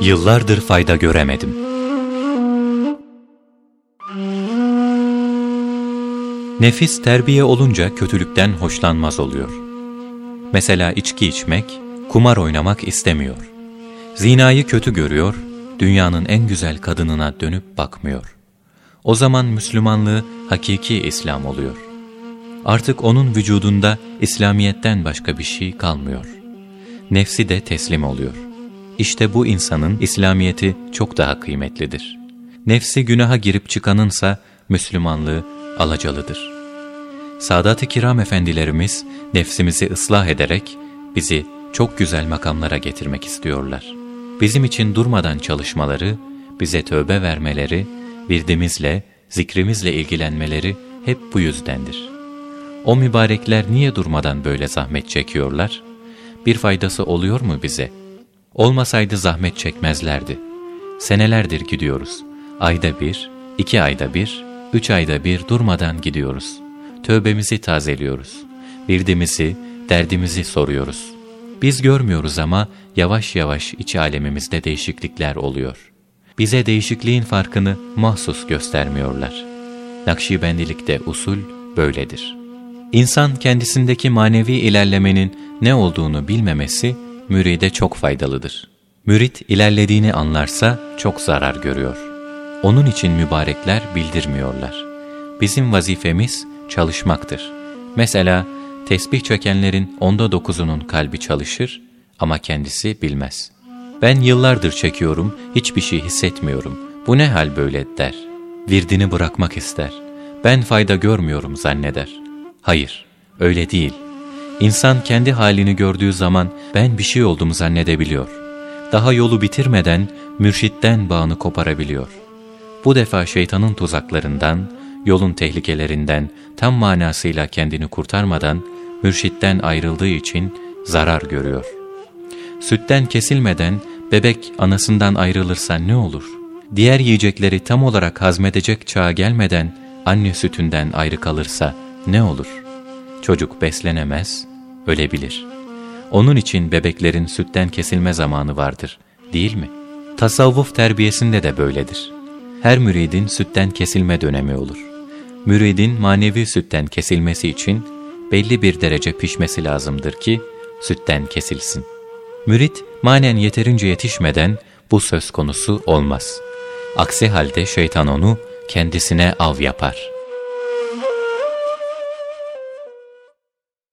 Yıllardır fayda göremedim. Nefis terbiye olunca kötülükten hoşlanmaz oluyor. Mesela içki içmek, kumar oynamak istemiyor. Zinayı kötü görüyor, dünyanın en güzel kadınına dönüp bakmıyor. O zaman Müslümanlığı hakiki İslam oluyor. Artık onun vücudunda İslamiyetten başka bir şey kalmıyor. Nefsi de teslim oluyor. İşte bu insanın İslamiyeti çok daha kıymetlidir. Nefsi günaha girip çıkanınsa Müslümanlığı alacalıdır. Sadat-ı Kiram efendilerimiz nefsimizi ıslah ederek bizi çok güzel makamlara getirmek istiyorlar. Bizim için durmadan çalışmaları, bize tövbe vermeleri, virdimizle, zikrimizle ilgilenmeleri hep bu yüzdendir. O mübarekler niye durmadan böyle zahmet çekiyorlar? Bir faydası oluyor mu bize? Olmasaydı zahmet çekmezlerdi. Senelerdir gidiyoruz. Ayda bir, iki ayda bir, üç ayda bir durmadan gidiyoruz. Tövbemizi tazeliyoruz. Virdimizi, derdimizi soruyoruz. Biz görmüyoruz ama yavaş yavaş iç alemimizde değişiklikler oluyor. Bize değişikliğin farkını mahsus göstermiyorlar. Nakşibendilikte usul böyledir. İnsan kendisindeki manevi ilerlemenin ne olduğunu bilmemesi müride çok faydalıdır. Mürit ilerlediğini anlarsa çok zarar görüyor. Onun için mübarekler bildirmiyorlar. Bizim vazifemiz çalışmaktır. Mesela tesbih çekenlerin onda dokuzunun kalbi çalışır ama kendisi bilmez. Ben yıllardır çekiyorum, hiçbir şey hissetmiyorum. Bu ne hal böyle der. Virdini bırakmak ister. Ben fayda görmüyorum zanneder. Hayır, öyle değil. İnsan kendi halini gördüğü zaman ben bir şey oldum zannedebiliyor. Daha yolu bitirmeden mürşitten bağını koparabiliyor. Bu defa şeytanın tuzaklarından, yolun tehlikelerinden tam manasıyla kendini kurtarmadan mürşitten ayrıldığı için zarar görüyor. Sütten kesilmeden bebek anasından ayrılırsa ne olur? Diğer yiyecekleri tam olarak hazmedecek çağa gelmeden anne sütünden ayrı kalırsa ne olur? Çocuk beslenemez, ölebilir. Onun için bebeklerin sütten kesilme zamanı vardır, değil mi? Tasavvuf terbiyesinde de böyledir. Her müridin sütten kesilme dönemi olur. Müridin manevi sütten kesilmesi için belli bir derece pişmesi lazımdır ki sütten kesilsin. Mürit manen yeterince yetişmeden bu söz konusu olmaz. Aksi halde şeytan onu kendisine av yapar.''